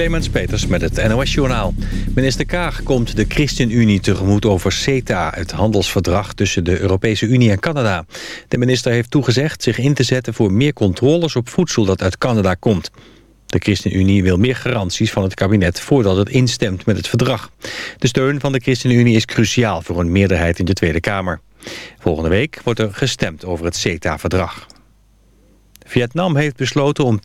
Clemens Peters met het NOS Journaal. Minister Kaag komt de ChristenUnie tegemoet over CETA... het handelsverdrag tussen de Europese Unie en Canada. De minister heeft toegezegd zich in te zetten voor meer controles op voedsel dat uit Canada komt. De ChristenUnie wil meer garanties van het kabinet voordat het instemt met het verdrag. De steun van de ChristenUnie is cruciaal voor een meerderheid in de Tweede Kamer. Volgende week wordt er gestemd over het CETA-verdrag. Vietnam heeft besloten om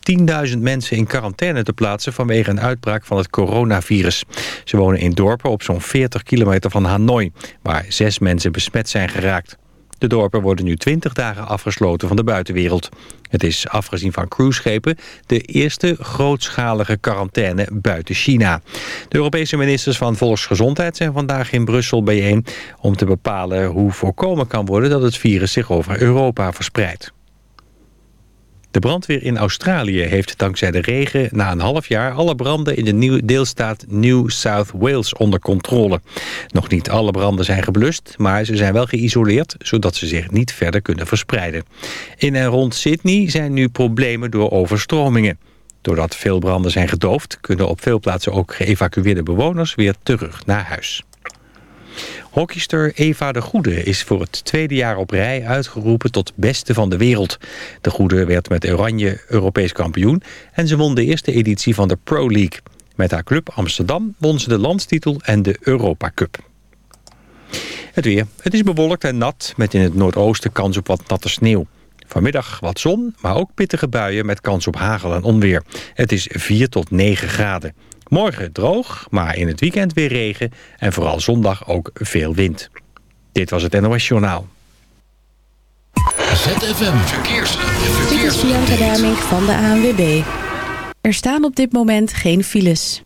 10.000 mensen in quarantaine te plaatsen... vanwege een uitbraak van het coronavirus. Ze wonen in dorpen op zo'n 40 kilometer van Hanoi... waar zes mensen besmet zijn geraakt. De dorpen worden nu 20 dagen afgesloten van de buitenwereld. Het is, afgezien van cruiseschepen, de eerste grootschalige quarantaine buiten China. De Europese ministers van Volksgezondheid zijn vandaag in Brussel bijeen... om te bepalen hoe voorkomen kan worden dat het virus zich over Europa verspreidt. De brandweer in Australië heeft dankzij de regen na een half jaar alle branden in de nieuwe deelstaat New South Wales onder controle. Nog niet alle branden zijn geblust, maar ze zijn wel geïsoleerd zodat ze zich niet verder kunnen verspreiden. In en rond Sydney zijn nu problemen door overstromingen. Doordat veel branden zijn gedoofd, kunnen op veel plaatsen ook geëvacueerde bewoners weer terug naar huis. Hockeyster Eva de Goede is voor het tweede jaar op rij uitgeroepen tot beste van de wereld. De Goede werd met Oranje Europees kampioen en ze won de eerste editie van de Pro League. Met haar club Amsterdam won ze de landstitel en de Europa Cup. Het weer. Het is bewolkt en nat, met in het noordoosten kans op wat natte sneeuw. Vanmiddag wat zon, maar ook pittige buien met kans op hagel en onweer. Het is 4 tot 9 graden. Morgen droog, maar in het weekend weer regen en vooral zondag ook veel wind. Dit was het NOS Journaal. ZFM Verkeers. Dit is Bianca Damink van de ANWB. Er staan op dit moment geen files.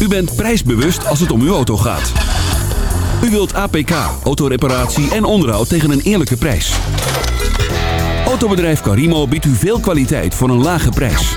U bent prijsbewust als het om uw auto gaat. U wilt APK, autoreparatie en onderhoud tegen een eerlijke prijs. Autobedrijf Carimo biedt u veel kwaliteit voor een lage prijs.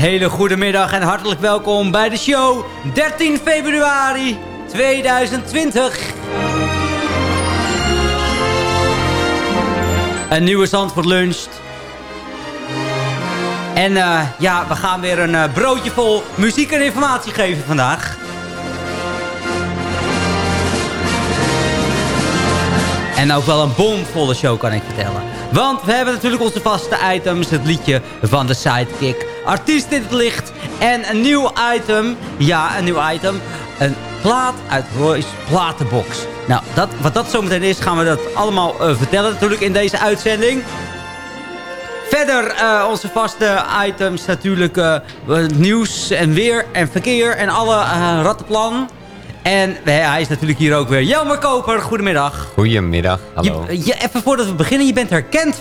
Hele goede middag en hartelijk welkom bij de show 13 februari 2020. Een nieuwe Zandvoort lunch. En eh, ja, we gaan weer een eh, broodje vol muziek en informatie geven vandaag. En ook wel een bomvolle show kan ik vertellen. Want we hebben natuurlijk onze vaste items. Het liedje van de Sidekick. Artiest in het licht. En een nieuw item. Ja, een nieuw item. Een plaat uit Roy's platenbox. Nou, dat, wat dat zometeen is, gaan we dat allemaal eh, vertellen natuurlijk in deze uitzending. Verder eh, onze vaste items natuurlijk uh, nieuws en weer en verkeer en alle rattenplan. En hij is natuurlijk hier ook weer. Jelmer Koper, goedemiddag. Goedemiddag, hallo. Je, je, even voordat we beginnen, je bent herkend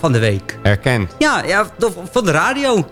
van de week. Herkend? Ja, ja van de radio.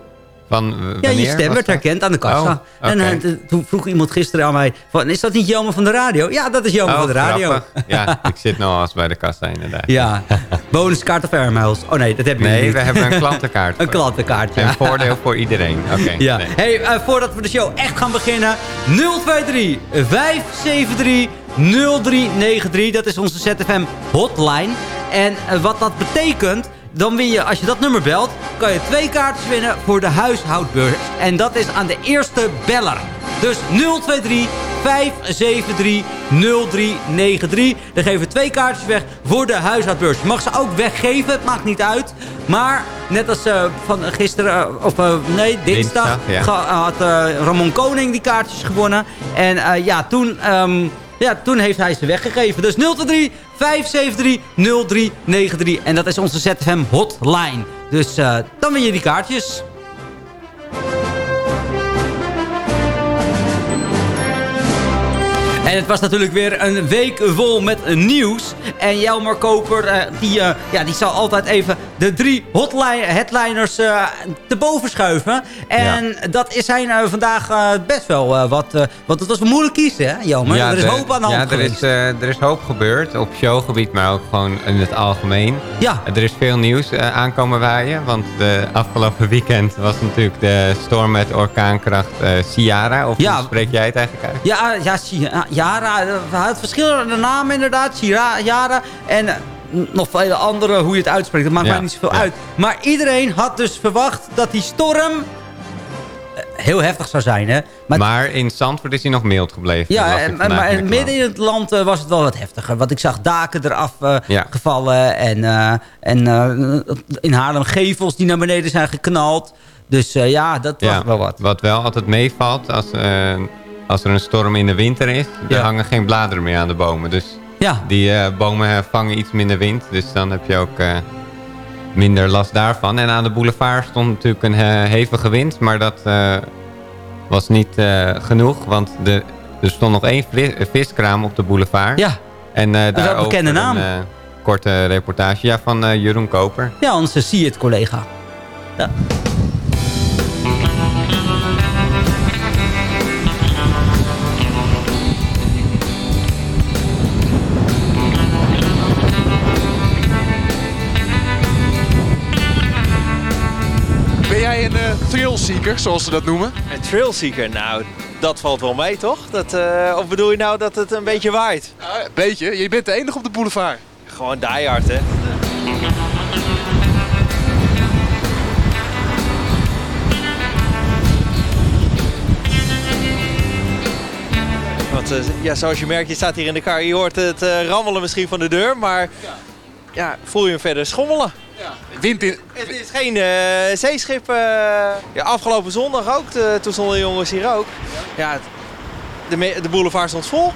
Van, ja, je stem werd herkend aan de kassa. Oh, okay. En uh, toen vroeg iemand gisteren aan mij... Van, is dat niet Jelmer van de radio? Ja, dat is Jelmer oh, van de radio. Grappig. Ja, ik zit nou als bij de kassa inderdaad. Ja, bonuskaart of airmiles. Oh nee, dat heb je nee, niet. We hebben een klantenkaart. een klantenkaart, ja. Een voordeel voor iedereen. Oké. Okay, ja. Nee. Hey, uh, voordat we de show echt gaan beginnen... 023 573 0393. Dat is onze ZFM hotline. En uh, wat dat betekent... Dan win je, als je dat nummer belt, kan je twee kaartjes winnen voor de huishoudbeurs. En dat is aan de eerste beller. Dus 023 573 0393. Dan geven we twee kaartjes weg voor de huishoudbeurs. Je mag ze ook weggeven, het maakt niet uit. Maar net als uh, van gisteren, uh, of uh, nee, dinsdag, dinsdag ja. had Ramon Koning die kaartjes gewonnen. En ja, toen... Um, ja, toen heeft hij ze weggegeven. Dus 023 573 0393. En dat is onze ZFM hotline. Dus uh, dan win je die kaartjes. En het was natuurlijk weer een week vol met nieuws. En Jelmer Koper, uh, die, uh, ja, die zal altijd even de drie hotline headliners uh, te boven schuiven. En ja. dat is zijn vandaag best wel wat... want het was moeilijk kiezen, hè Jelmer? Ja, er is de, hoop aan de hand Ja, er is, er is hoop gebeurd. Op showgebied, maar ook gewoon in het algemeen. Ja. Er is veel nieuws aankomen waaien. Want de afgelopen weekend was natuurlijk de storm met orkaankracht Ciara. Of ja. spreek jij het eigenlijk uit? Ja, ja, Ciara. Het verschillende namen inderdaad. Ciara en uh, nog vele andere hoe je het uitspreekt. Dat maakt ja, mij niet zoveel ja. uit. Maar iedereen had dus verwacht dat die storm heel heftig zou zijn. Hè? Maar, maar in Zandvoort is hij nog mild gebleven. Ja, en, maar in midden in het land uh, was het wel wat heftiger. Want ik zag daken eraf uh, ja. gevallen. En, uh, en in Haarlem gevels die naar beneden zijn geknald. Dus ja, dat was wel wat. Wat wel altijd meevalt als als er een storm in de winter is, er hangen geen bladeren meer aan de bomen. Dus Ja, die eh, bomen vangen iets minder wind. Dus dan heb je ook eh, minder last daarvan. En aan de boulevard stond natuurlijk een eh, hevige wind. Maar dat eh, was niet eh, genoeg. Want de, er stond nog één vis- viskraam op de boulevard. ja. En eh wel een daarover bekende naam. een eh, korte reportage ja, van eh, Jeroen Koper. ja onze zie het collega. Ja. Uh, thrillseeker, zoals ze dat noemen? Een trailseeker, nou, dat valt wel mee, toch? Dat, uh, of bedoel je nou dat het een beetje waait? Ja, een beetje. Je bent de enige op de boulevard. Gewoon diehard, hè? Want uh, ja, zoals je merkt, je staat hier in de kar. Je hoort het uh, rammelen misschien van de deur, maar ja. ja voel je hem verder schommelen. Ja. Wind in... Het is geen uh, zeeschip. ja, afgelopen zondag ook, de, toen stonden de jongens hier ook. Ja, de, de boulevard stond vol.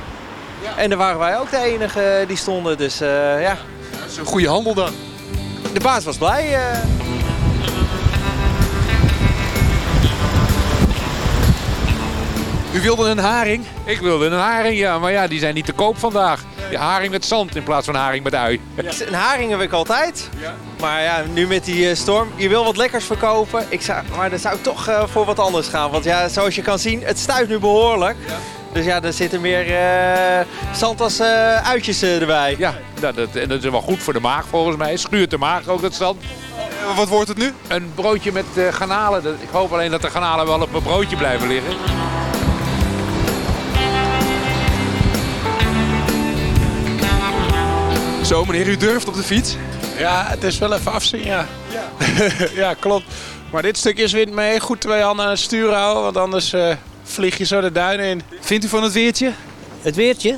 Ja. En daar waren wij ook de enige die stonden, dus ja. ja. Dat is een goede handel dan. De baas was blij. U wilde een haring? Ik wilde een haring, ja. Maar ja, die zijn niet te koop vandaag. Ja, haring met zand in plaats van haring met ui. Ja. Een haring heb ik altijd. Ja. Maar ja, nu met die uh, storm. Je wil wat lekkers verkopen. Ik zou, maar dan zou ik toch uh, voor wat anders gaan. Want ja, zoals je kan zien, het stuit nu behoorlijk. Ja. Dus ja, er zitten meer uh, zand als uitjes erbij. Ja, dat, dat, en dat is wel goed voor de maag volgens mij. Schuurt de maag ook dat zand. wat wordt het nu? Een broodje met eh, garnalen. Dat- Ik hoop alleen dat de garnalen wel op mijn broodje blijven liggen. Zo meneer, u durft op de fiets? Ja, het is wel even afzien, ja. Ja, klopt. Maar dit stukje is wind mee. Goed twee handen aan het stuur houden, want anders eh, vlieg je zo de duinen in. Vindt u van het weertje? Het weertje?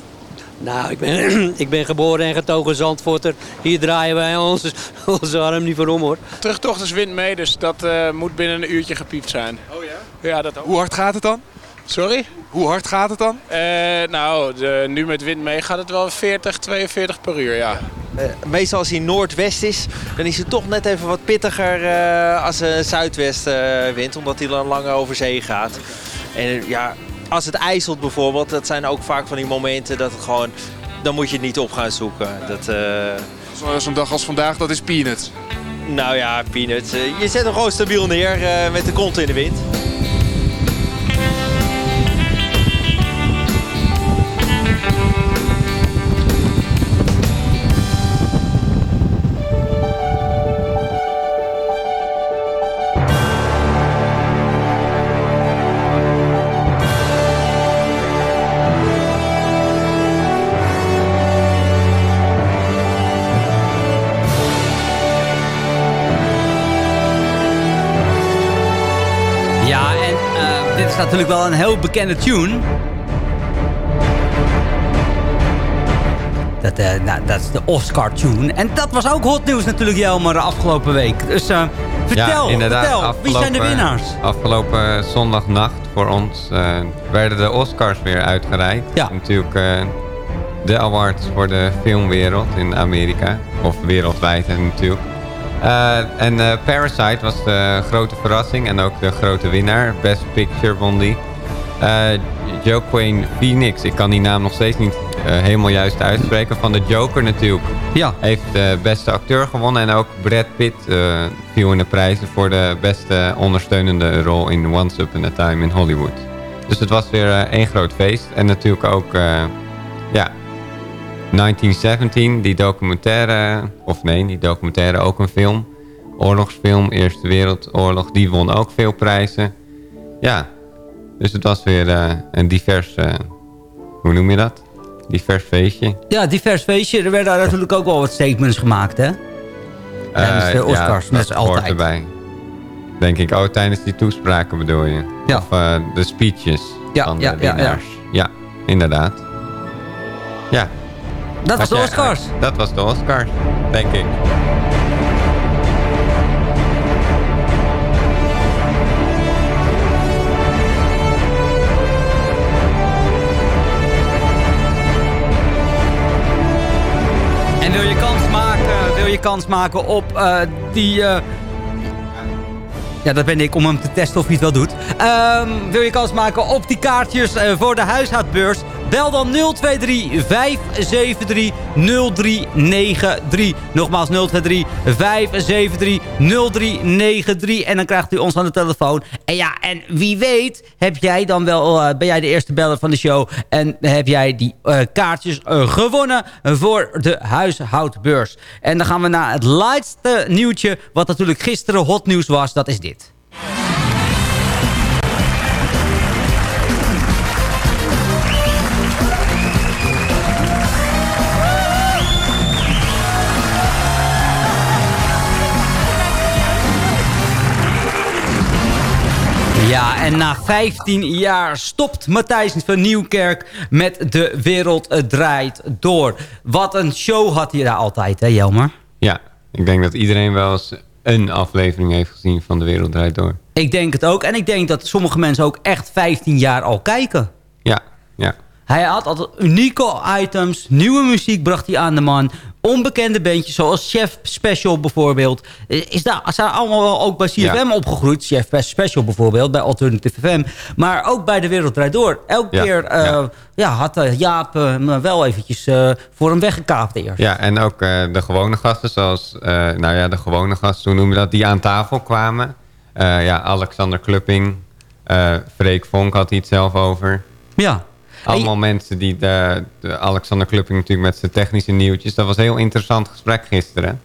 Nou, ik ben, ik ben geboren en getogen Zandvoorter. Hier draaien wij onze, onze arm niet voor om, hoor. Terugtocht is wind mee, dus dat eh, moet binnen een uurtje gepiept zijn. Oh ja? Ja, dat Hoe hard gaat het dan? Sorry? Hoe hard gaat het dan? Eh, nou, de, nu met wind mee gaat het wel 40, 42 per uur, ja. Eh, meestal als hij noordwest is, dan is het toch net even wat pittiger eh, als een zuidwestenwind, omdat hij dan langer over zee gaat. En ja, als het ijzelt bijvoorbeeld, dat zijn ook vaak van die momenten dat het gewoon, dan moet je het niet op gaan zoeken. Dat, eh, Zo- Zo'n dag als vandaag, dat is peanuts. nou ja, peanuts. je zet hem gewoon stabiel neer eh, met de kont in de wind. Is natuurlijk wel een heel bekende tune. Dat, eh, nou, dat is de Oscar-tune. En dat was ook hot nieuws natuurlijk, Jelmer, de afgelopen week. Dus eh, vertel, ja, vertel, wie zijn de winnaars? Afgelopen zondagnacht voor ons eh, werden de Oscars weer uitgereikt. Ja. Natuurlijk de awards voor de filmwereld in Amerika. Of wereldwijd natuurlijk. Eh, en eh, Parasite was de grote verrassing en ook de grote winnaar. Best Picture won die. Joaquin Phoenix, ik kan die naam nog steeds niet eh, helemaal juist uitspreken. Van de Joker natuurlijk. Ja. Heeft de beste acteur gewonnen. En ook Brad Pitt viel in de prijzen voor de beste ondersteunende rol in Once Upon a Time in Hollywood. Dus het was weer één groot feest. En natuurlijk ook, ja, 1917, die documentaire, of nee, die documentaire ook een film. Oorlogsfilm, Eerste Wereldoorlog, die won ook veel prijzen. Ja, dus het was weer eh, een divers, eh, hoe noem je dat? Divers feestje. Ja, divers feestje. Er werden natuurlijk ook wel wat statements gemaakt, hè? Tijdens Eh, de Oscars, ja, dat altijd. erbij. Denk ik, oh, tijdens die toespraken bedoel je? Ja. Of de speeches Ja, van ja, de ja, ja. winnaars. Ja, inderdaad. Ja. Dat was de jij- Oscars. Dat was de Oscars, denk ik. En wil je kans maken, wil je kans maken op eh, die... eh, ja, dat ben ik om hem te testen of hij het wel doet. Ehm, wil je kans maken op die kaartjes eh, voor de huishoudbeurs? Bel dan 023 573 0393. Nogmaals 023 573 0393. En dan krijgt u ons aan de telefoon. En ja, en wie weet heb jij dan wel, eh, ben jij de eerste beller van de show. En heb jij die eh, kaartjes eh, gewonnen voor de huishoudbeurs. En dan gaan we naar het laatste nieuwtje. Wat natuurlijk gisteren hot nieuws was. Dat is dit. En na 15 jaar stopt Matthijs van Nieuwkerk met De Wereld Draait Door. Wat een show had hij daar altijd, hè Jelmer? Ja, ik denk dat iedereen wel eens een aflevering heeft gezien van De Wereld Draait Door. Ik denk het ook. En ik denk dat sommige mensen ook echt 15 jaar al kijken. Ja, ja. Hij had altijd unieke items. Nieuwe muziek bracht hij aan de man. Onbekende bandjes zoals Chef Special bijvoorbeeld. Eh, Is daar, zijn allemaal wel ook bij CFM Ja. opgegroeid. Chef Special bijvoorbeeld, bij Alternative FM. Maar ook bij De Wereld Draait Door. Elke Ja, keer eh, ja. ja, had eh, Jaap eh, me wel eventjes eh, voor hem weggekaapt eerst. Ja, en ook eh, de gewone gasten, zoals, eh, nou ja, de gewone gasten, hoe noem je dat, die aan tafel kwamen. Eh, ja, Alexander Klupping, eh Freek Vonk had hij het zelf over. Ja. Allemaal mensen die, de, de Alexander Klupping natuurlijk met zijn technische nieuwtjes. Dat was een heel interessant gesprek gisteren.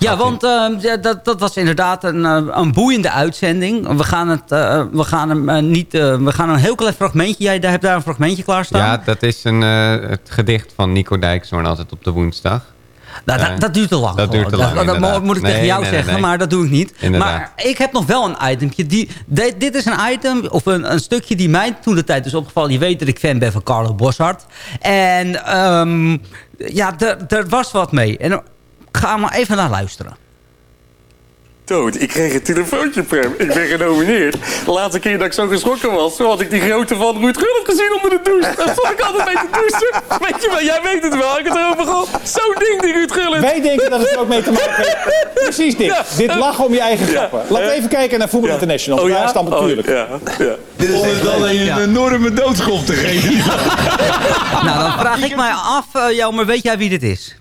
Ja, want eh, ja, dat, dat was inderdaad een, eh, een boeiende uitzending. We gaan, het, eh, we gaan hem eh, niet... we gaan een heel klein fragmentje... Jij daar hebt daar een fragmentje klaarstaan. Ja, dat is een, het gedicht van Nico Dijkshoorn altijd op de woensdag. Nou, Eh, dat, dat duurt te lang. Dat duurt te lang, Dat, moet ik Nee, tegen jou nee, zeggen, nee. maar dat doe ik niet. Inderdaad. Maar ik heb nog wel een itempje. Die, dit, dit is een item, of een, een stukje die mij toen de tijd is opgevallen. Je weet dat ik fan ben van Carlo Boshart. En ehm, ja, er- was wat mee. En ik ga maar even naar luisteren. Dood, ik kreeg een telefoontje, Prem. Ik ben genomineerd. De laatste keer dat ik zo geschrokken was, toen had ik die grote van Ruud Gullit gezien onder de douche. Daar stond ik altijd mee te douchen. Weet je wel, jij weet het wel. Ik het erover gehad. Zo'n ding, die Ruud Gullit. Wij denken dat het er ook mee te maken heeft. Precies dit. Ja. Dit lachen om je eigen Ja. grappen. Laten we even kijken naar Voetbal International. Oh ja? Daar is het allemaal Oh, natuurlijk. ja. ja. Dit is dan een Ja. enorme doodschop te geven. Nou, dan vraag ik mij af, eh jou, maar weet jij wie dit is?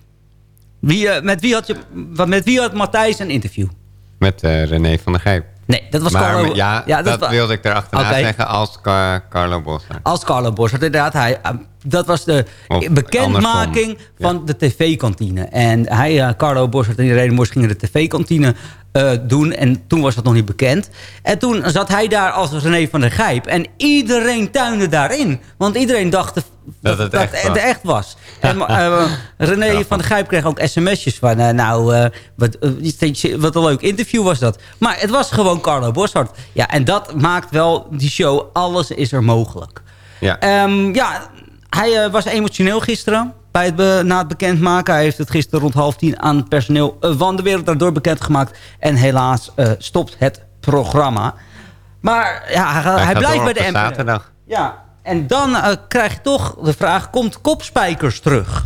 Wie, eh, met, wie had je, wat- met wie had Matthijs een interview? Met eh, René van der Gijp. Nee, dat was maar, Carlo... Ja, Ja, dat dat, wilde ik erachterna Oké. zeggen als Car- Carlo Bossa. Als Carlo Bossert, inderdaad. Hij, eh, dat was de Of bekendmaking van de tv-kantine. En hij, eh, Carlo Bossert en Irene Mors gingen de tv-kantine eh, doen. En toen was dat nog niet bekend. En toen zat hij daar als René van der Gijp. En iedereen tuinde daarin. Want iedereen dacht dat, Dat het echt het was. echt was. En eh, René van der Gijp kreeg ook sms'jes van... eh, nou, wat, wat een leuk interview was dat. Maar het was gewoon Carlo Bossart. Ja, en dat maakt wel die show... Alles is er mogelijk. Ja. Ehm, ja, hij was emotioneel gisteren. Bij het na het bekendmaken. Hij heeft het gisteren rond half tien aan het personeel eh, van de wereld daardoor bekendgemaakt. En helaas eh, stopt het programma. Maar ja, hij, blijft bij de NPO. zaterdag. Ja, en dan eh, krijg je toch de vraag, komt Kopspijkers terug?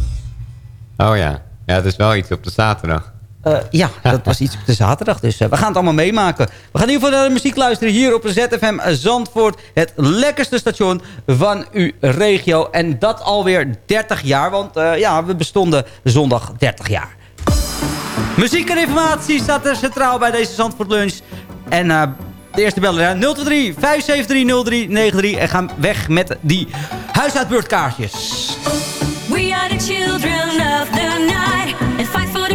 Oh ja. Ja, het is wel iets op de zaterdag. Eh, ja, dat was iets op de zaterdag. Dus eh, we gaan het allemaal meemaken. We gaan in ieder geval naar de muziek luisteren hier op ZFM Zandvoort. Het lekkerste station van uw regio. En dat alweer 30 jaar. Want eh, ja, we bestonden zondag 30 jaar. Muziek en informatie staat er centraal bij deze Zandvoort Lunch. En de eerste beller, hè, 023 573 0393. En gaan weg met die huisuitbeurtkaartjes. We are the children of the night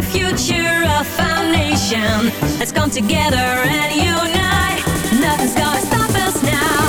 the future of our nation. Let's come together and unite. Nothing's gonna stop us now.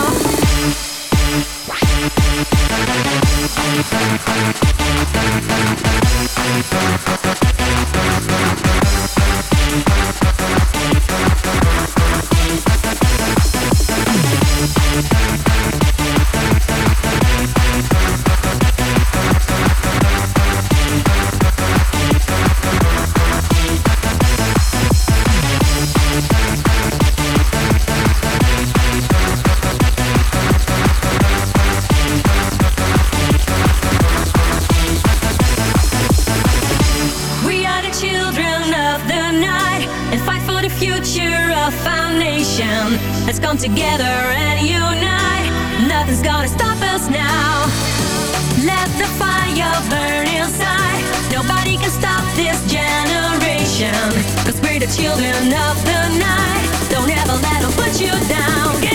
Together and unite. Nothing's gonna stop us now. Let the fire burn inside. Nobody can stop this generation. Cause we're the children of the night. Don't ever let them put you down.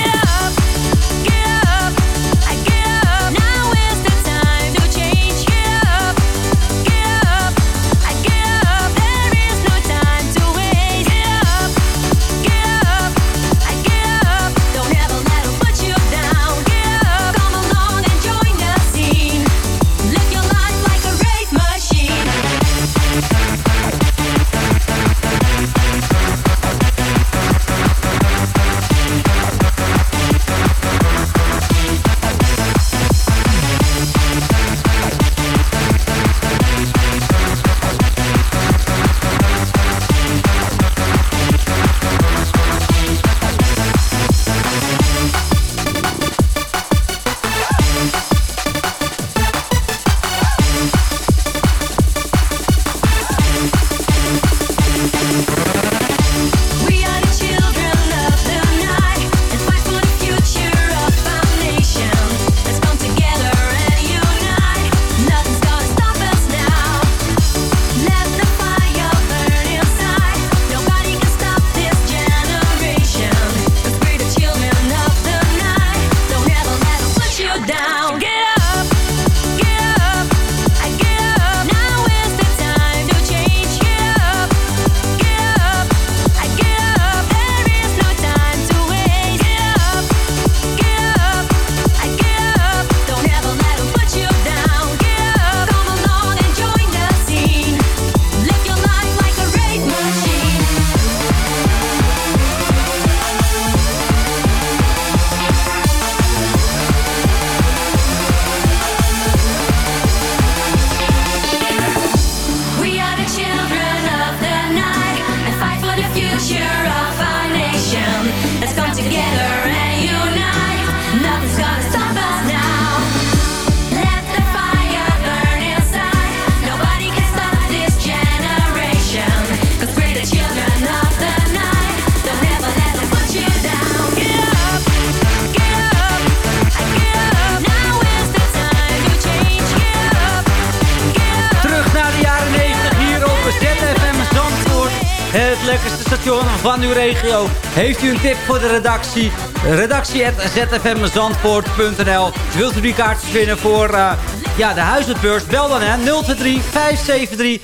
Van uw regio. Heeft u een tip voor de redactie? Redactie.zfmzandvoort.nl Wilt u die kaartjes winnen voor eh, ja, de huizenbeurs? Bel dan hè 023 573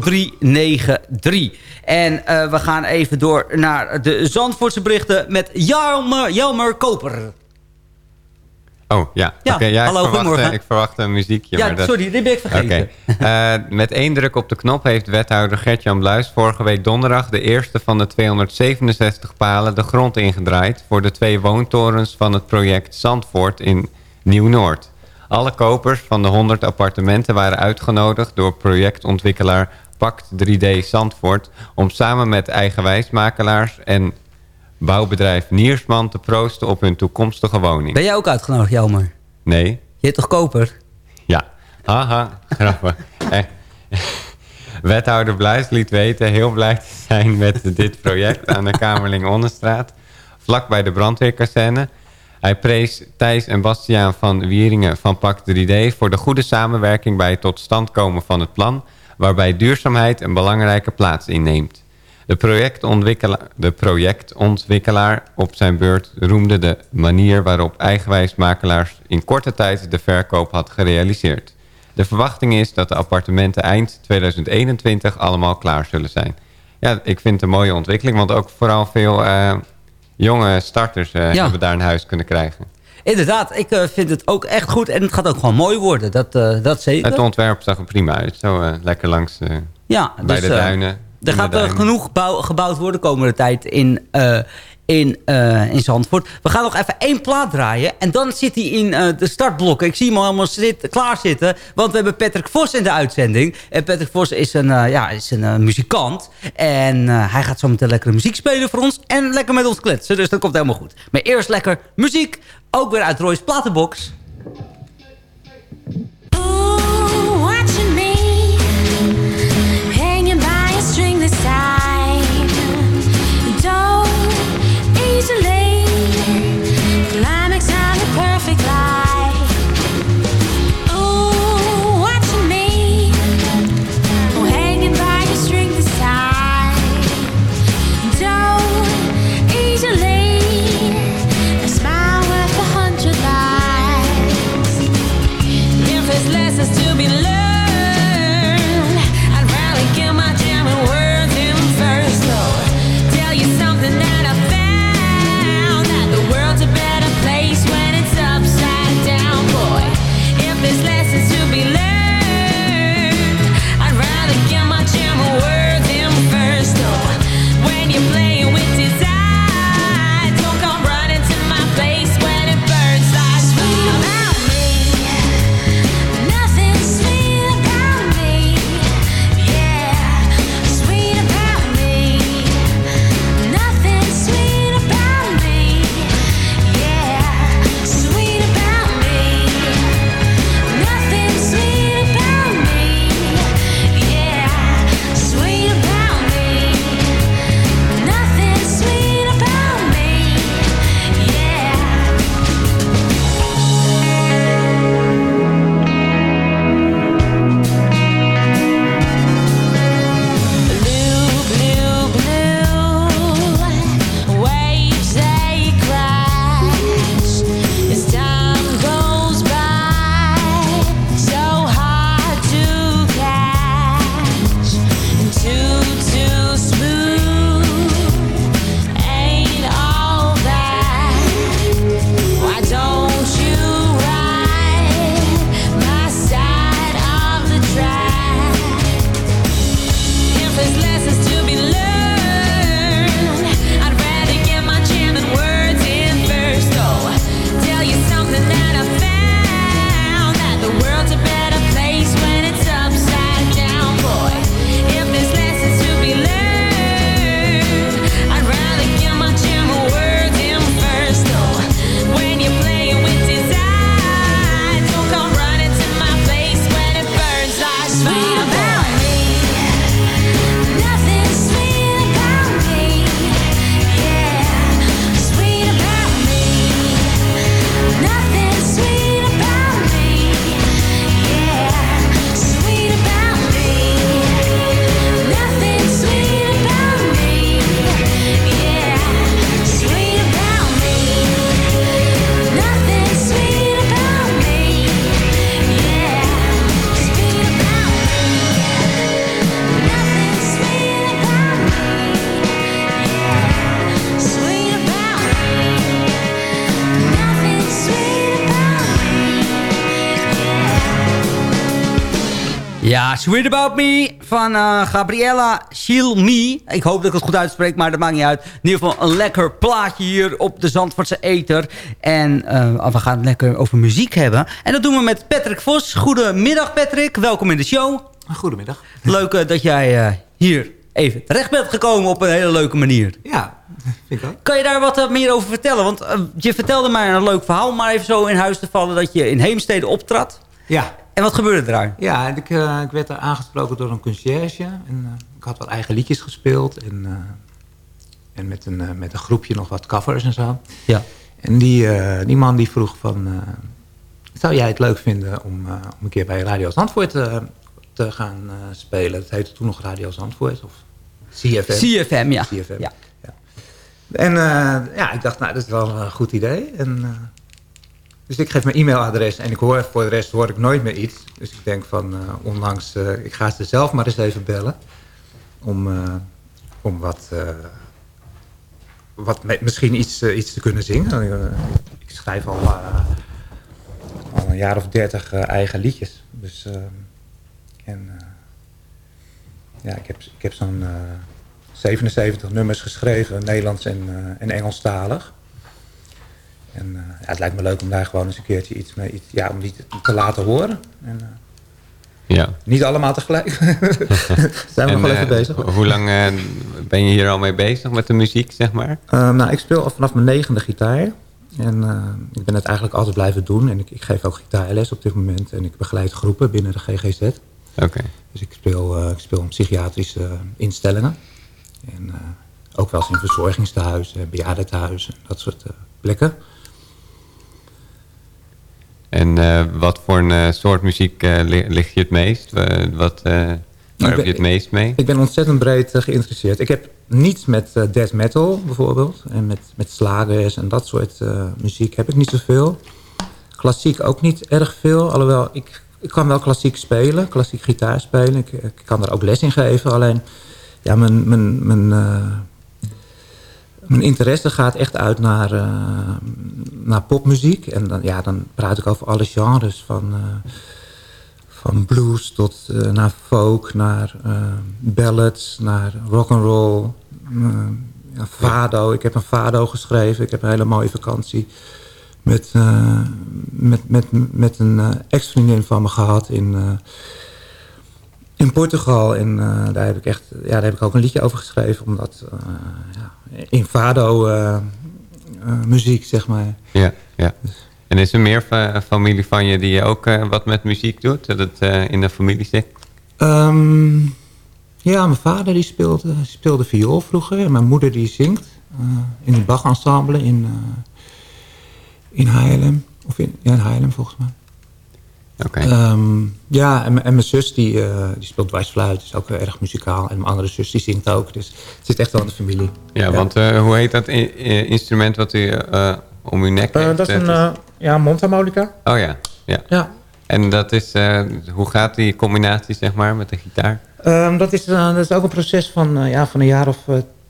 0393. En eh, we gaan even door naar de Zandvoortse berichten met Jelmer, Jelmer Koper. Oh, ja. Ja, hallo, ik, verwacht, goedemorgen. ik verwacht een muziekje. Ja, maar dat... sorry, dit ben ik vergeten. Eh, met één druk op de knop heeft wethouder Gert-Jan Bluis... vorige week donderdag de eerste van de 267 palen de grond ingedraaid... voor de twee woontorens van het project Zandvoort in Nieuw-Noord. Alle kopers van de 100 appartementen waren uitgenodigd... door projectontwikkelaar Pact 3D Zandvoort... om samen met eigenwijsmakelaars en bouwbedrijf Niersman te proosten op hun toekomstige woning. Ben jij ook uitgenodigd, Jelmer? Nee. Je heet toch Koper? Ja. Haha, grappig. Eh, Wethouder Bluis liet weten heel blij te zijn met dit project aan de Kamerling Onnenstraat, vlak bij de brandweerkazerne. Hij prees Thijs en Bastiaan van Wieringen van Pact 3D voor de goede samenwerking bij het tot stand komen van het plan, waarbij duurzaamheid een belangrijke plaats inneemt. De projectontwikkelaar, de projectontwikkelaar op zijn beurt roemde de manier waarop eigenwijsmakelaars in korte tijd de verkoop had gerealiseerd. De verwachting is dat de appartementen eind 2021 allemaal klaar zullen zijn. Ja, ik vind het een mooie ontwikkeling, want ook vooral veel eh, jonge starters eh, Ja. hebben daar een huis kunnen krijgen. Inderdaad, ik eh, vind het ook echt goed. En het gaat ook gewoon mooi worden. Dat, dat zeker. Het ontwerp zag er prima uit, zo lekker langs Ja, bij dus, de duinen. Er gaat duinen. genoeg bouw- gebouwd worden de komende tijd in, eh, in, eh, in Zandvoort. We gaan nog even één plaat draaien. En dan zit hij in eh, de startblokken. Ik zie hem al helemaal zit, klaar zitten. Want we hebben Patrick Vos in de uitzending. En Patrick Vos is een, eh, ja, is een eh, muzikant. En eh, hij gaat zo meteen lekkere muziek spelen voor ons. En lekker met ons kletsen. Dus dat komt helemaal goed. Maar eerst lekker muziek. Ook weer uit Roy's platenbox. Ja, Sweet About Me van eh, Gabriella Chilmi. Ik hoop dat ik het goed uitspreek, maar dat maakt niet uit. In ieder geval een lekker plaatje hier op de Zandvoortse Eter. En eh, we gaan het lekker over muziek hebben. En dat doen we met Patrick Vos. Goedemiddag Patrick, welkom in de show. Goedemiddag. Leuk eh, dat jij hier even terecht bent gekomen op een hele leuke manier. Ja, vind ik ook. Kan je daar wat meer over vertellen? Want je vertelde mij een leuk verhaal, maar even zo in huis te vallen... dat je in Heemstede optrad. Ja. En wat gebeurde daar? Ja, ik, eh, ik werd daar aangesproken door een conciërge. En eh, ik had wat eigen liedjes gespeeld. En, eh, en met, een, met een groepje nog wat covers en zo. Ja. En die, die man die vroeg van... zou jij het leuk vinden om, om een keer bij Radio Zandvoort te gaan spelen? Dat heette toen nog Radio Zandvoort. Of CFM. CFM, ja. CFM. Ja. En ja, ik dacht, nou, dat is wel een goed idee. En, dus ik geef mijn e-mailadres en ik hoor voor de rest hoor ik nooit meer iets. Dus ik denk van, eh, onlangs, eh, ik ga ze zelf maar eens even bellen. Om, eh, om wat, wat misschien iets, iets te kunnen zingen. Ik schrijf al, al een jaar of dertig eigen liedjes. Dus, en ja, ik heb, ik heb zo'n... eh, 77 nummers geschreven, Nederlands en, en Engelstalig. En eh, ja, het lijkt me leuk om daar gewoon eens een keertje iets mee iets, ja, om die te, te laten horen. En, eh, Ja. Niet allemaal tegelijk. Zijn we nog wel En, even eh, bezig. Hoe lang ben je hier al mee bezig met de muziek, zeg maar? Nou, ik speel al vanaf mijn negende gitaar. En ik ben het eigenlijk altijd blijven doen. En ik, ik geef ook gitaarles op dit moment. En ik begeleid groepen binnen de GGZ. Oké. Dus ik speel, ik speel in psychiatrische instellingen. En ook wel eens in verzorgingstehuizen, bejaardentehuizen, dat soort plekken. En eh, wat voor een eh, soort muziek eh, li- ligt je het meest? Wat, eh, waar heb je het meest mee? Ik ben ontzettend breed geïnteresseerd. Ik heb niets met death metal bijvoorbeeld. En met, met slagers en dat soort muziek heb ik niet zoveel. Klassiek ook niet erg veel. Alhoewel, ik, ik kan wel klassiek spelen. Klassiek gitaar spelen. Ik, ik kan daar ook les in geven. Alleen, ja, mijn, mijn, mijn, mijn interesse gaat echt uit naar, eh, naar popmuziek. En dan, ja, dan praat ik over alle genres. Van, eh, van blues tot eh, naar folk, naar ballads, naar rock and roll, fado. Ik heb een fado geschreven. Ik heb een hele mooie vakantie met, met, met, met een ex-vriendin van me gehad in, in Portugal. En daar heb ik echt, ja, daar heb ik ook een liedje over geschreven, omdat ja, in fado eh, eh, muziek, zeg maar. Ja, ja. En is er meer fa- familie van je die ook eh, wat met muziek doet? Dat het in de familie zit? Ehm, ja, mijn vader die speelde, speelde viool vroeger. En mijn moeder die zingt in het Bach-ensemble in, in Haarlem. Of in, ja, in Haarlem volgens mij. Oké. Ehm, ja, en, en mijn zus die, eh, die speelt dwarsfluit. Is ook heel erg muzikaal. En mijn andere zus die zingt ook. Dus het zit echt wel in de familie. Ja, want eh, hoe heet dat instrument wat u eh, om uw nek Eh, heeft? dat is een ja, mondharmonica. Oh ja, ja. Ja. En dat is, eh, hoe gaat die combinatie zeg maar met de gitaar? Ehm, dat, is, dat is ook een proces van, ja, van een jaar of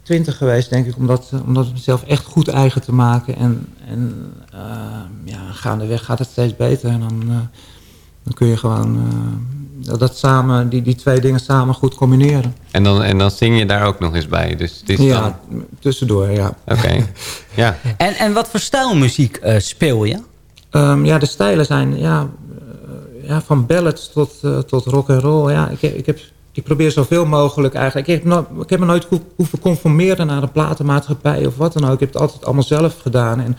twintig geweest, denk ik. Om dat, eh, om dat mezelf echt goed eigen te maken. En, en ehm, ja, gaandeweg gaat het steeds beter. En dan, eh, dan kun je gewoon eh, dat- samen, die, die twee dingen samen goed combineren. En dan, en dan zing je daar ook nog eens bij. Dus het is Ja, tussendoor, ja. Oké, ja. En, en wat voor stijlmuziek eh, speel je? Ehm, ja, de stijlen zijn ja, eh, ja, van ballads tot, tot rock en roll. Ja, ik, ik, heb, ik probeer zoveel mogelijk eigenlijk. Ik heb, no- ik heb me nooit ho- hoeven conformeren naar een platenmaatschappij of wat dan ook. Ik heb het altijd allemaal zelf gedaan. En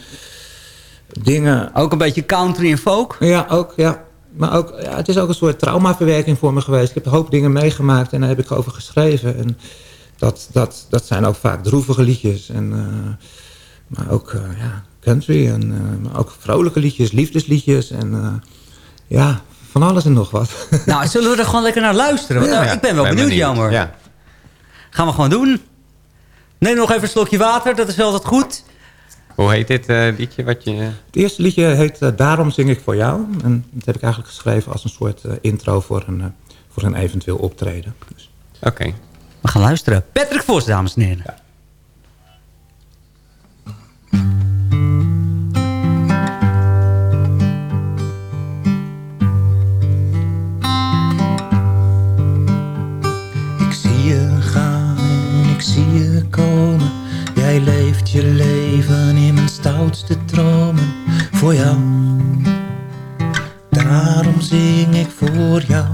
dingen... Ook een beetje country en folk? Ja, ook, ja. Maar ook, ja, het is ook een soort traumaverwerking voor me geweest. Ik heb een hoop dingen meegemaakt en daar heb ik over geschreven. En dat, dat, dat zijn ook vaak droevige liedjes. En, eh, maar ook eh, ja, country en eh, maar ook vrolijke liedjes, liefdesliedjes. En eh, ja, van alles en nog wat. Nou, zullen we er gewoon lekker naar luisteren? Want, Ja. nou, ik ben wel Ben benieuwd, benieuwd, jammer. Ja. Gaan we gewoon doen. Neem nog even een slokje water, dat is wel wat goed. Hoe heet dit eh, liedje wat je... Het eerste liedje heet eh, Daarom zing ik voor jou. En dat heb ik eigenlijk geschreven als een soort eh, intro voor een, eh, voor een eventueel optreden. Dus. Oké. We gaan luisteren. Patrick Vos, dames en heren. je Jij leeft je leven in mijn stoutste dromen. Voor jou, daarom zing ik voor jou.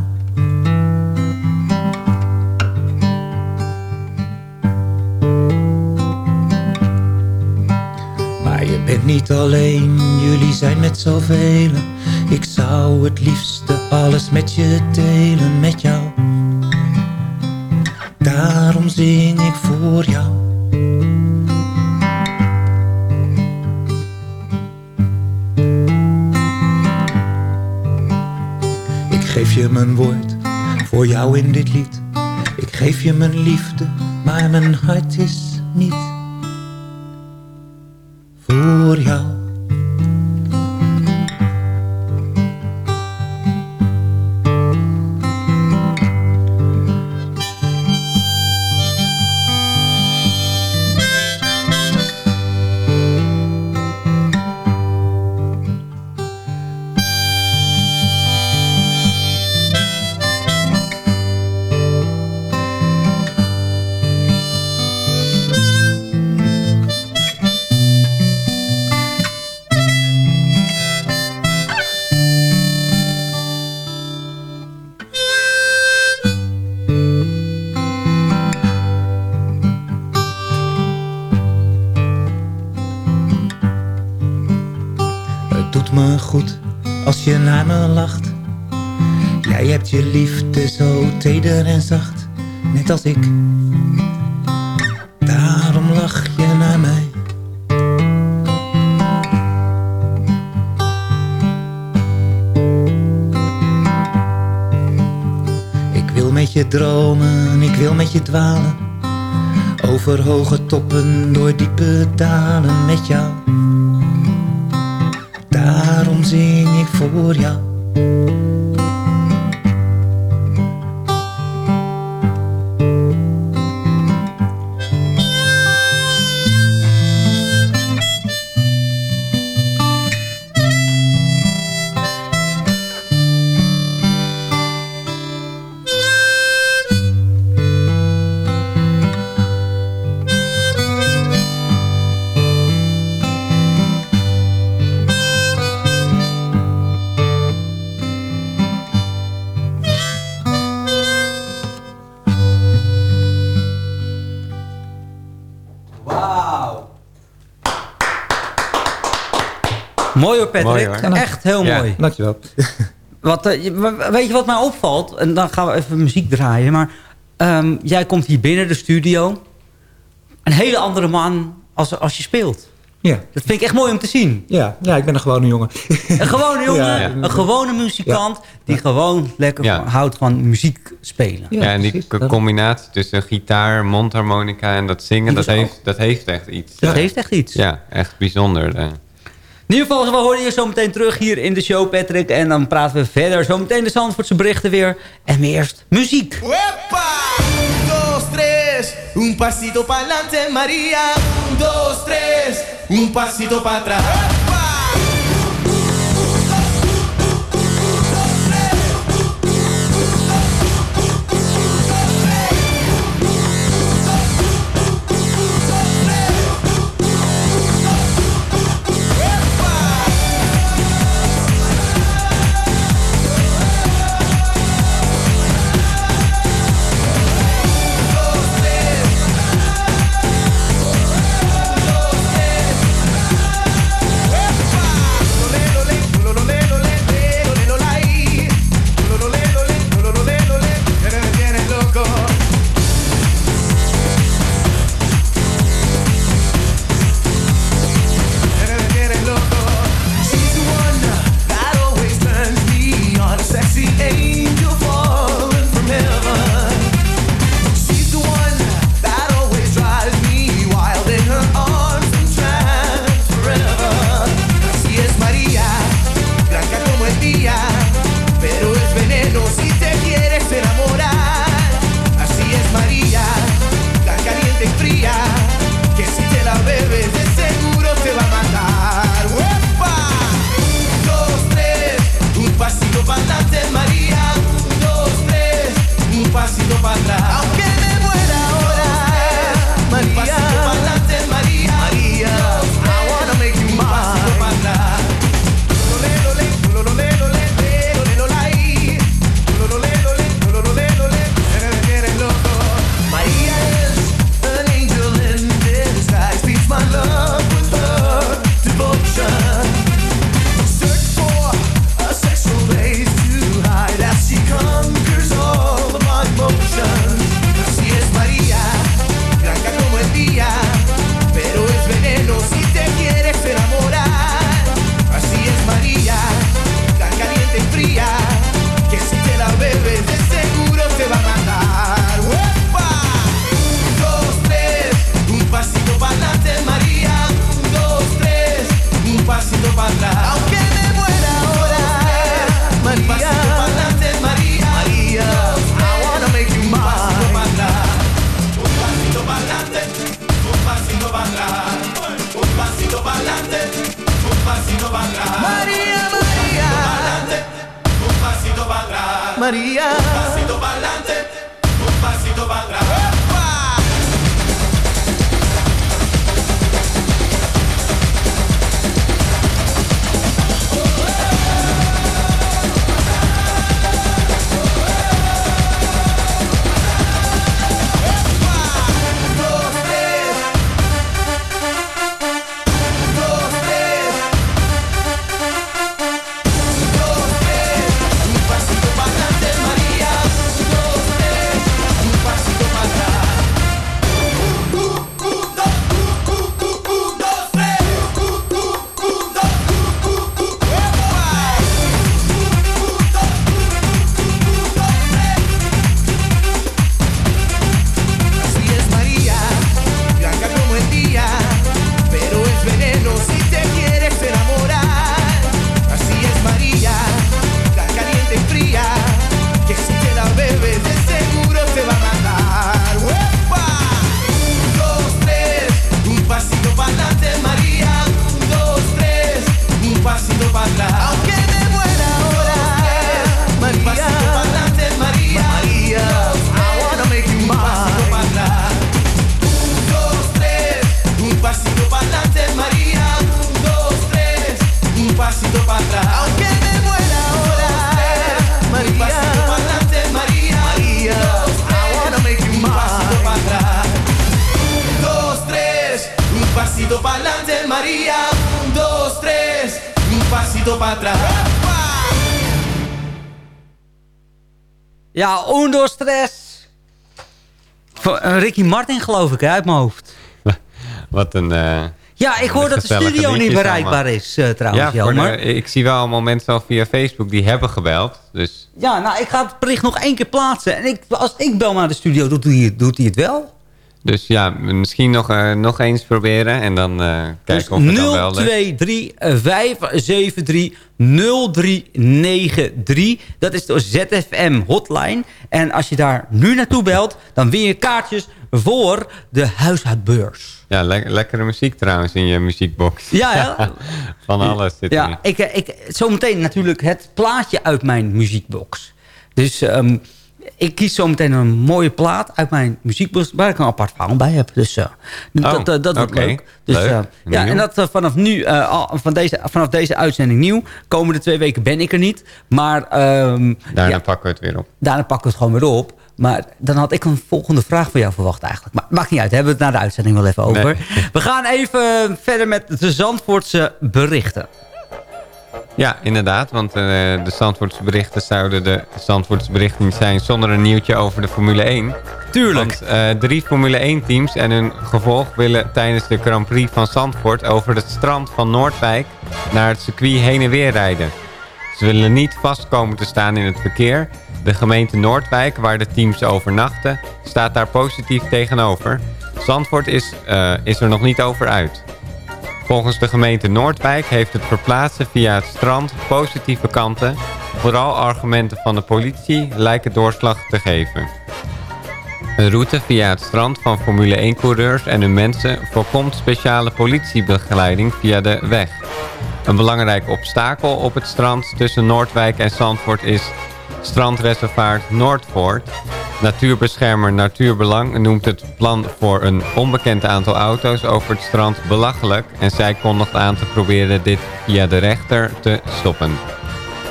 Maar je bent niet alleen, jullie zijn met zoveel. Ik zou het liefste alles met je delen, met jou. Daarom zing ik voor jou. Je mijn woord voor jou in dit lied. Ik geef je mijn liefde, maar mijn hart is niet Over hoge toppen, door diepe dalen met jou. Daarom zing ik voor jou. Hoor, Patrick. Mooi, hoor. Echt heel Ja. mooi. Dankjewel. Wat, eh, weet je wat mij opvalt? En dan gaan we even muziek draaien. Maar ehm, jij komt hier binnen de studio. Een hele andere man als, als je speelt. Ja. Dat vind ik echt mooi om te zien. Ja, ja ik ben een gewone jongen. Een gewone jongen, Ja. een gewone muzikant... die gewoon lekker van- houdt van muziek spelen. Ja, en die co- combinatie tussen gitaar, mondharmonica en dat zingen, dat heeft, dat heeft echt iets. Dat Eh, heeft echt iets. Ja, echt bijzonder. In ieder geval, we horen je zo meteen terug hier in de show, Patrick. En dan praten we verder. Zometeen de Zandvoortse berichten weer. En maar eerst muziek. dos, tres, un pasito pa'lante, María. Dos, tres, un pasito para. Maria. Pasito para atrás. Ja, Undo Stress. Van, eh, Ricky Martin geloof ik, hè, uit mijn hoofd. Wat een... eh, Ja, ik hoor dat de studio niet bereikbaar allemaal. is, eh, trouwens, ja, voor Jelmer. de- ik zie wel allemaal mensen al via Facebook die hebben gebeld. Dus Ja, nou, ik ga het bericht nog één keer plaatsen. En ik, als ik bel naar de studio, doet hij, doet hij het wel. Dus ja, misschien nog, eh, nog eens proberen en dan eh, kijken of het dan wel lukt. 023 573 0393. Dat is de ZFM hotline. En als je daar nu naartoe belt, dan win je kaartjes voor de huishoudbeurs. Ja, le- lekkere muziek trouwens in je muziekbox. Ja, ja. Van alles zit Ja, erin. ik, eh, ik, zometeen natuurlijk het plaatje uit mijn muziekbox. Dus ehm, ik kies zometeen een mooie plaat uit mijn muziekbox... waar ik een apart verhaal bij heb. Dus eh, dat, dat, dat wordt leuk. Dus, Leuk. eh, ja, en dat eh, vanaf nu, eh, van deze, vanaf deze uitzending nieuw. Komende twee weken ben ik er niet. Maar ehm, Daarna ja, pakken we het weer op. daarna pakken we het gewoon weer op. Maar dan had ik een volgende vraag voor jou verwacht eigenlijk. Maar maakt niet uit, hebben we het na de uitzending wel even over. Nee. We gaan even verder met de Zandvoortse berichten. Ja, inderdaad. Want eh, de Zandvoortse berichten zouden de Zandvoortse berichten niet zijn... zonder een nieuwtje over de Formule 1. Tuurlijk. Want eh, drie Formule 1 teams en hun gevolg willen tijdens de Grand Prix van Zandvoort... over het strand van Noordwijk naar het circuit heen en weer rijden. Ze willen niet vast komen te staan in het verkeer. De gemeente Noordwijk, waar de teams overnachten, staat daar positief tegenover. Zandvoort is, eh, is er nog niet over uit. Volgens de gemeente Noordwijk heeft het verplaatsen via het strand positieve kanten. Vooral argumenten van de politie lijken doorslag te geven. Een route via het strand van Formule 1-coureurs en hun mensen voorkomt speciale politiebegeleiding via de weg. Een belangrijk obstakel op het strand tussen Noordwijk en Zandvoort is strandreservaat Noordvoort. Natuurbeschermer Natuurbelang noemt het plan voor een onbekend aantal auto's over het strand belachelijk en zij kondigt aan te proberen dit via de rechter te stoppen.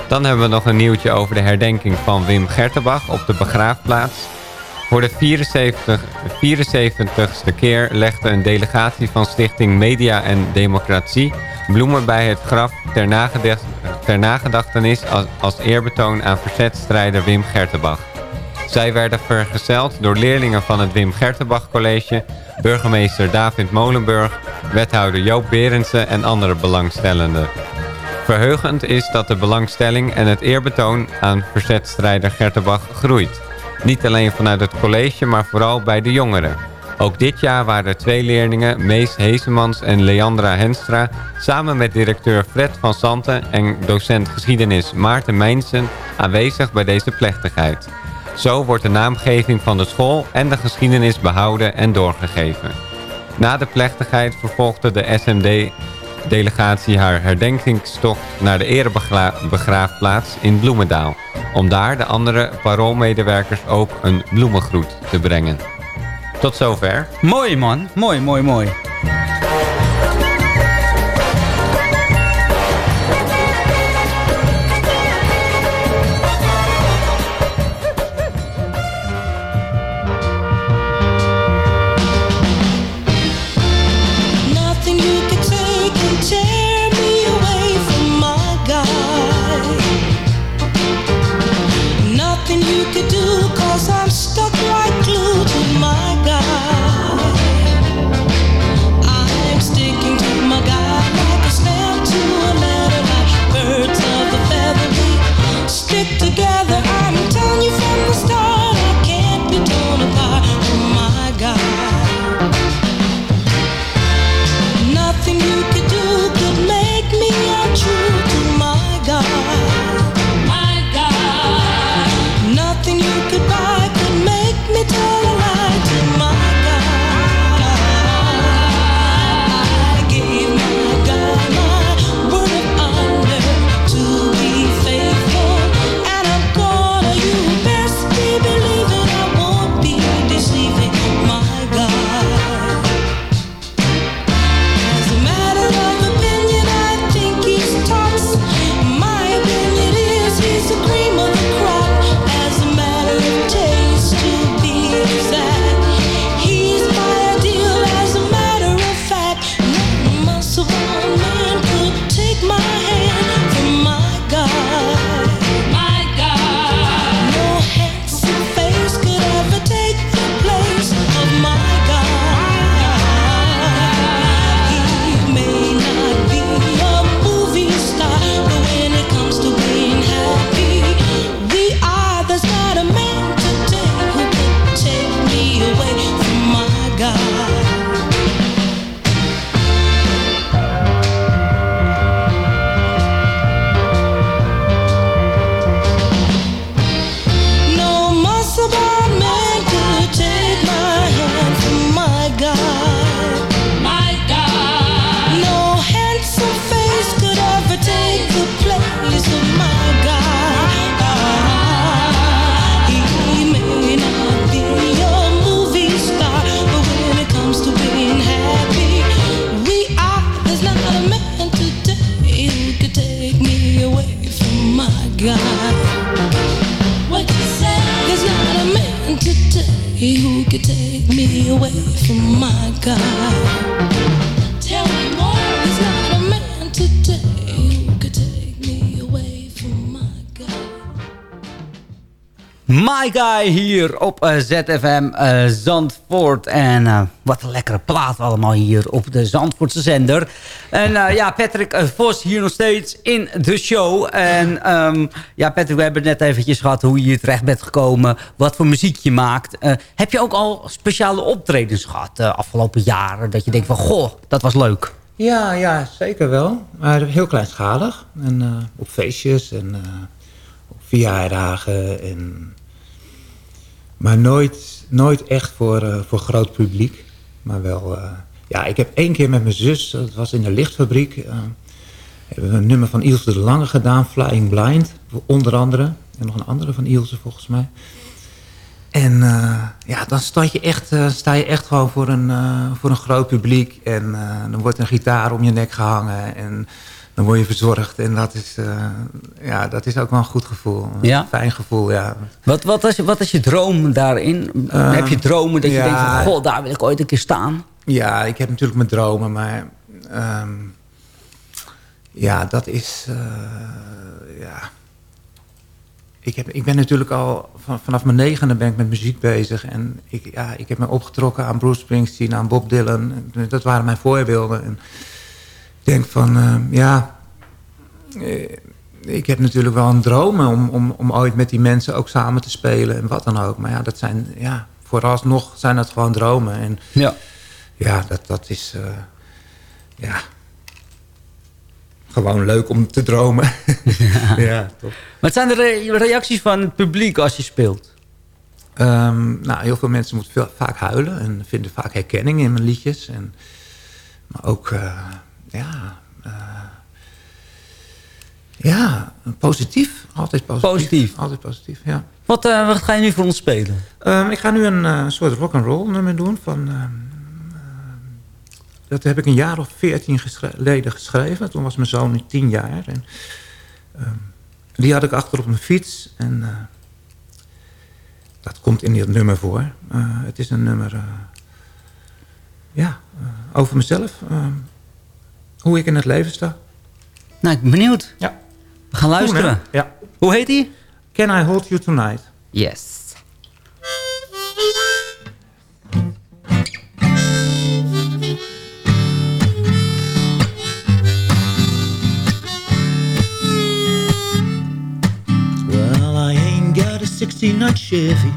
Dan hebben we nog een nieuwtje over de herdenking van Wim Gertenbach op de begraafplaats. Voor de 74, 74ste keer legde een delegatie van Stichting Media en Democratie bloemen bij het graf ter, nagedacht- ter nagedachtenis als, als eerbetoon aan verzetstrijder Wim Gertenbach. Zij werden vergezeld door leerlingen van het Wim Gertenbach College, burgemeester David Molenburg, wethouder Joop Berendsen en andere belangstellenden. Verheugend is dat de belangstelling en het eerbetoon aan verzetstrijder Gertenbach groeit. Niet alleen vanuit het college, maar vooral bij de jongeren. Ook dit jaar waren twee leerlingen, Mees Heesemans en Leandra Henstra... samen met directeur Fred van Santen en docent geschiedenis Maarten Meinsen... aanwezig bij deze plechtigheid. Zo wordt de naamgeving van de school en de geschiedenis behouden en doorgegeven. Na de plechtigheid vervolgde de SMD delegatie haar herdenkingstocht naar de erebegraafplaats in Bloemendaal. Om daar de andere paroolmedewerkers ook een bloemengroet te brengen. Tot zover. Mooi man, mooi, mooi, mooi. Away from my God. My Guy hier op eh, ZFM eh, Zandvoort. En eh, wat een lekkere plaat allemaal hier op de Zandvoortse zender. En ja, Patrick Vos hier nog steeds in de show. En ehm, ja, Patrick, we hebben net eventjes gehad hoe je hier terecht bent gekomen. Wat voor muziek je maakt. Heb je ook al speciale optredens gehad de afgelopen jaren? Dat je denkt van, goh, dat was leuk. Ja, ja, zeker wel. Maar heel kleinschalig. En op feestjes en op verjaardagen. En... Maar nooit, nooit echt voor, eh, voor groot publiek. Maar wel... eh, ja, ik heb één keer met mijn zus, dat was in de lichtfabriek... eh, hebben we een nummer van Ilse de Lange gedaan, Flying Blind. Onder andere. En nog een andere van Ilse volgens mij. En ja, dan sta je, echt, sta je echt gewoon voor een, voor een groot publiek. En dan wordt een gitaar om je nek gehangen. En dan word je verzorgd. En dat is, eh, ja, dat is ook wel een goed gevoel. Een fijn gevoel, ja. Wat, wat, is, wat is je droom daarin? Eh, heb je dromen dat je denkt van, goh, daar wil ik ooit een keer staan? Ja, ik heb natuurlijk mijn dromen, maar... ehm, ja, dat is... eh, ja... Ik, heb, ik ben natuurlijk al van, vanaf mijn negende ben ik met muziek bezig. En ik, ja, ik heb me opgetrokken aan Bruce Springsteen, aan Bob Dylan. Dat waren mijn voorbeelden. En denk van, eh, ja... eh, ik heb natuurlijk wel een droom om, om, om ooit met die mensen ook samen te spelen. En wat dan ook. Maar ja, dat zijn... Ja, vooralsnog zijn dat gewoon dromen. En ja, ja dat, dat is... eh, ja... Gewoon leuk om te dromen. ja, toch. Wat zijn de re- reacties van het publiek als je speelt? Ehm, nou, heel veel mensen moeten veel, vaak huilen en vinden vaak herkenning in mijn liedjes. En, maar ook, eh, ja, eh, ja, positief. Altijd positief. Positief. Altijd positief, ja. Wat, eh, wat ga je nu voor ons spelen? Ehm, ik ga nu een eh, soort rock'n'roll nummer doen. Van, ehm, dat heb ik een jaar of veertien geleden geschreven. Toen was mijn zoon nu tien jaar. En, ehm, die had ik achter op mijn fiets. En dat komt in dit nummer voor. Het is een nummer... ja, over mezelf. Hoe ik in het leven sta. Nou, ik ben benieuwd. Ja. We gaan luisteren. Ja. Hoe heet die? Can I Hold You Tonight? Yes. Well, I ain't got a 69 Chevy.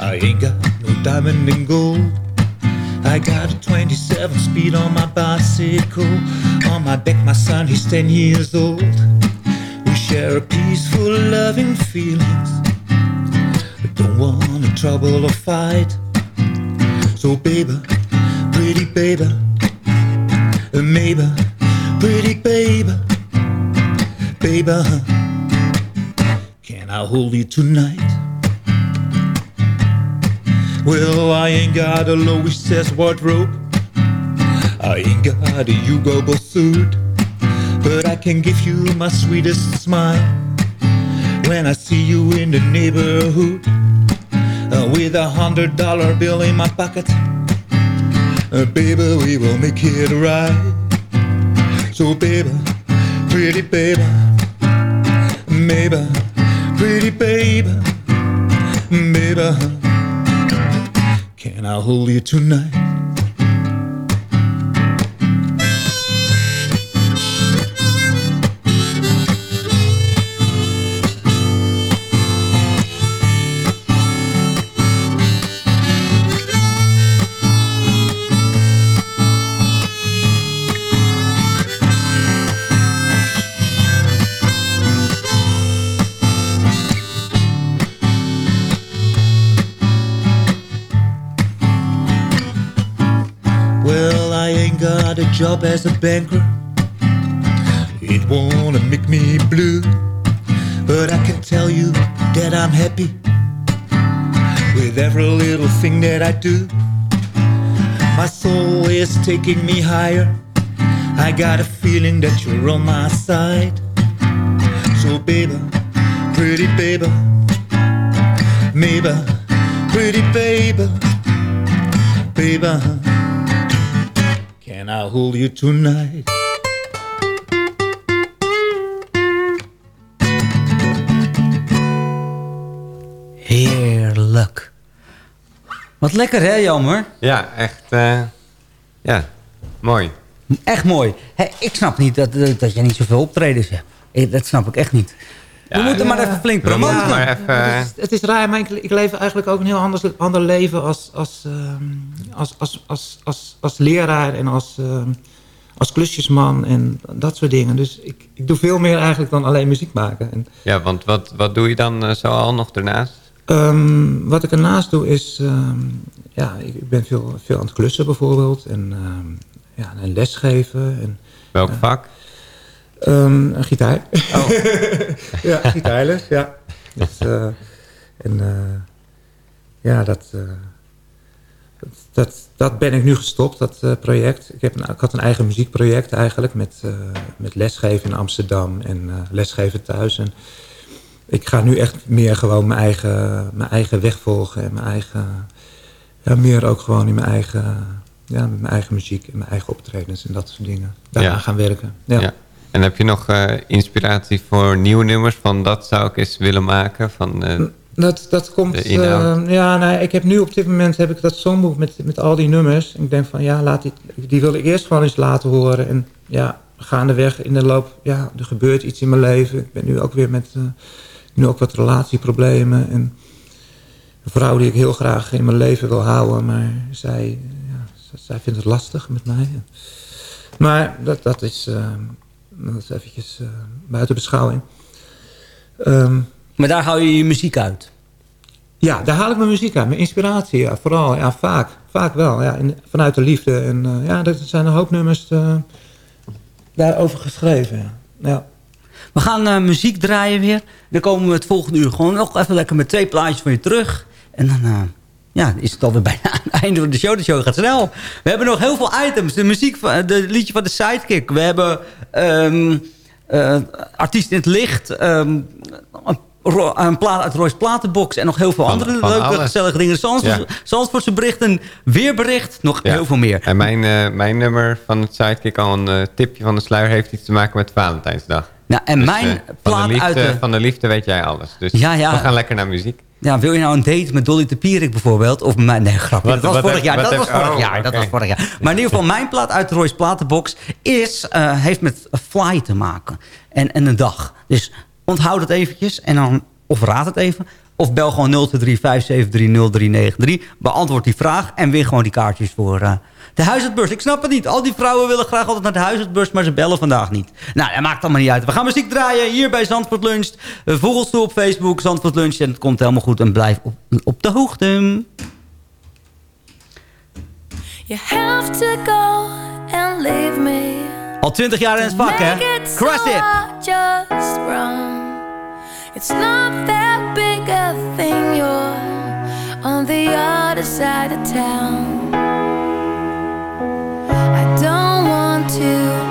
I ain't got no diamond and gold. I got a 27 speed on my bicycle. On my back, my son, he's 10 years old. We share a peaceful, loving feelings. We don't want to trouble or fight. So, baby, pretty baby, uh, maybe, pretty baby, baby. Can I hold you tonight? Well, I ain't got a Louis says wardrobe. I ain't got a Hugo Boss suit. But I can give you my sweetest smile when I see you in the neighborhood uh, with a hundred dollar bill in my pocket. Uh, baby, we will make it right. So, baby, pretty baby, maybe, pretty baby, baby. Can I hold you tonight? Job as a banker. It won't make me blue. But I can tell you that I'm happy with every little thing that I do. My soul is taking me higher. I got a feeling that you're on my side. So, baby, pretty baby, maybe, pretty baby, baby. Can I hold you tonight? Heerlijk. Wat lekker hè, Jammer? Ja, echt. eh, ja, mooi. Echt mooi. Hé, ik snap niet dat, dat, dat je niet zoveel optredens hebt. Dat snap ik echt niet. We moeten maar even flink promoten. maar even- Het is, het is raar, maar ik, ik leef eigenlijk ook een heel anders, ander leven als, als, ehm, als, als, als, als, als leraar en als, ehm, als klusjesman en dat soort dingen. Dus ik, ik doe veel meer eigenlijk dan alleen muziek maken. En, Ja, want wat, wat doe je dan eh, zo al nog daarnaast? Ehm, wat ik ernaast doe is, ehm, ja, ik ik ben veel, veel aan het klussen bijvoorbeeld en, ehm, ja, en lesgeven. En, Welk eh, vak? Ehm, een gitaar. Oh. ja, gitaarles, ja. Dus, eh, en eh, ja, dat, eh, dat, dat, dat ben ik nu gestopt, dat project. Ik, heb een, ik had een eigen muziekproject eigenlijk met, met lesgeven in Amsterdam en lesgeven thuis. En ik ga nu echt meer gewoon mijn eigen, mijn eigen weg volgen en mijn eigen, ja, meer ook gewoon in mijn eigen, ja, met mijn eigen muziek en mijn eigen optredens en dat soort dingen. Daaraan Ja. gaan werken. Ja. En heb je nog eh, inspiratie voor nieuwe nummers? Van dat zou ik eens willen maken? Van, eh, Dat, dat komt... Eh, ja, nee, ik heb nu op dit moment heb ik dat songboek met, met al die nummers. En ik denk van ja, laat die, die wil ik eerst gewoon eens laten horen. En ja, gaandeweg in de loop, ja, er gebeurt iets in mijn leven. Ik ben nu ook weer met, eh, nu ook wat relatieproblemen. En een vrouw die ik heel graag in mijn leven wil houden. Maar zij, ja, zij vindt het lastig met mij. Maar dat, dat, is, eh, dat is eventjes eh, buiten beschouwing. Ehm, Maar daar hou je je muziek uit. ja, daar haal ik mijn muziek uit. Mijn inspiratie, ja, vooral. Ja, vaak. Vaak wel. Ja, in- vanuit de liefde. En eh, ja, er zijn een hoop nummers. eh, daarover geschreven. Ja. ja. We gaan muziek draaien weer. Dan komen we het volgende uur gewoon nog even lekker met twee plaatjes van je terug. En dan ja, is het alweer bijna aan het einde van de show. De show gaat snel. We hebben nog heel veel items. De muziek, van, de liedje van de Sidekick. We hebben ehm eh, Artiest in het Licht. ehm, een, plaat uit Roy's Platenbox. En nog heel veel Van- andere van leuke, gezellige dingen. Zandvoort, Ja. Zandvoortse berichten. Weerbericht. Nog Ja. heel veel meer. En mijn, eh, mijn nummer van het Sidekick, al een eh, tipje van de sluier, heeft iets te maken met Valentijnsdag. Nou, en Dus, mijn eh, van, plaat de liefde, uit de... van de liefde weet jij alles. Dus ja. we gaan lekker naar muziek. Ja, wil je nou een date met Dolly de Pierik bijvoorbeeld? Of mijn, nee, grapje. Wat- dat was vorig heb- jaar. Dat was vorig oh, jaar. Dat was vorig jaar. Maar in ieder geval, mijn plaat uit Roy's Platenbox is, eh, heeft met Fly te maken. En, en een dag. Dus onthoud het eventjes. En dan, of raad het even. Of bel gewoon 023 Beantwoord die vraag. En win gewoon die kaartjes voor eh, de huisartsbeurs. Ik snap het niet. Al die vrouwen willen graag altijd naar de huisartsbeurs. Maar ze bellen vandaag niet. Nou, dat maakt allemaal niet uit. We gaan muziek draaien hier bij Zandvoort Lunch. Uh, volg ons toe op Facebook. Zandvoort Lunch. En het komt helemaal goed. En blijf op, op de hoogte. You have to go and leave me. Al 20 jaar in het vak, hè? Crush it! Just. It's not that big a thing. You're on the other side of town. Don't want to,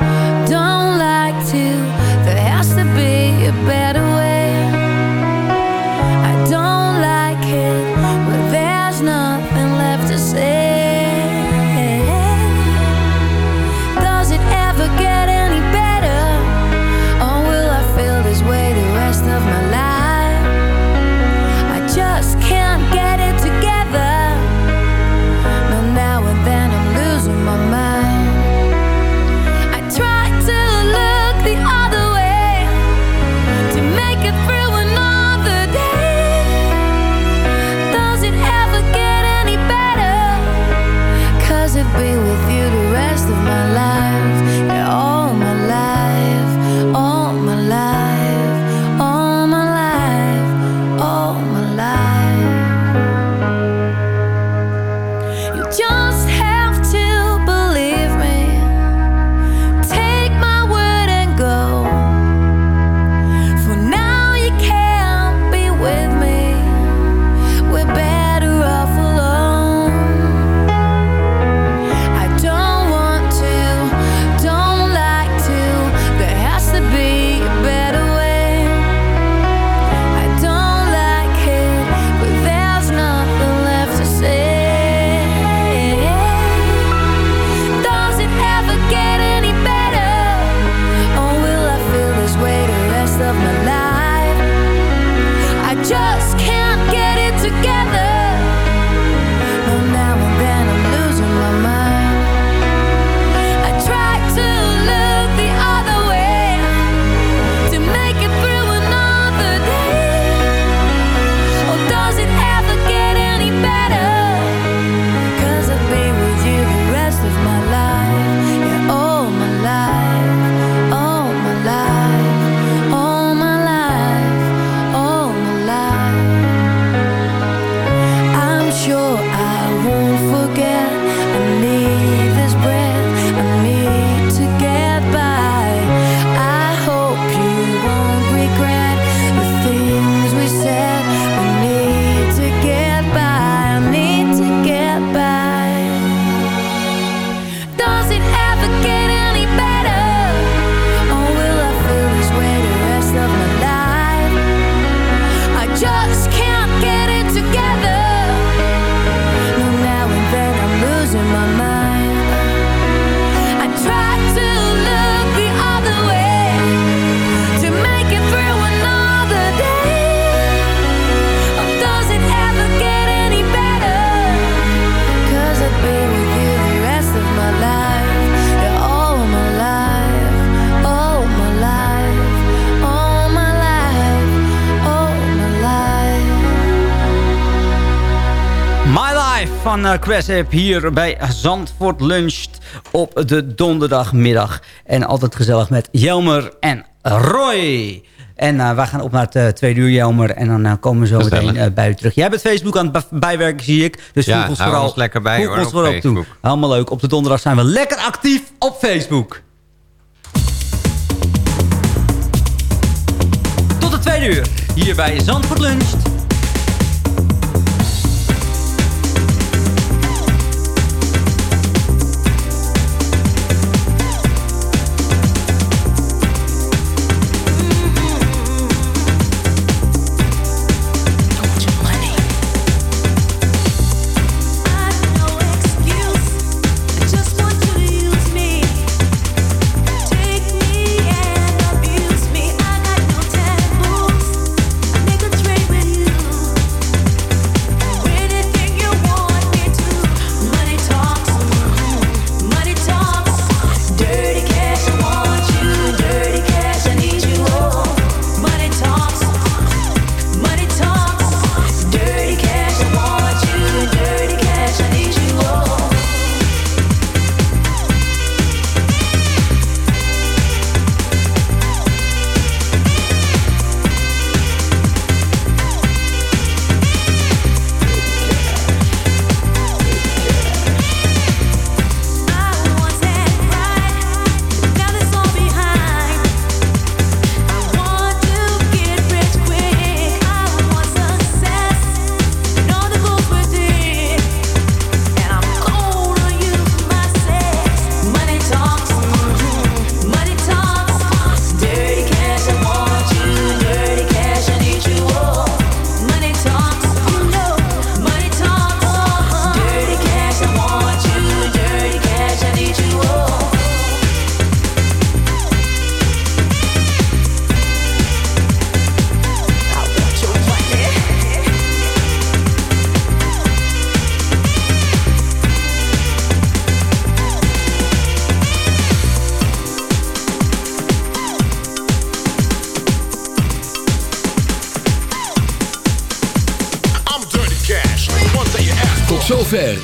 Diana Kwesep hier bij Zandvoort Luncht op de donderdagmiddag. En altijd gezellig met Jelmer en Roy. En uh, wij gaan op naar het uh, tweede uur, Jelmer. En dan eh, komen we zo meteen bij u terug. Jij bent Facebook aan het bijwerken, zie ik. Dus ja, ons vooral, ons lekker bij, hoor, toe. Helemaal leuk. Op de donderdag zijn we lekker actief op Facebook. Tot de tweede uur. Hier bij Zandvoort Luncht.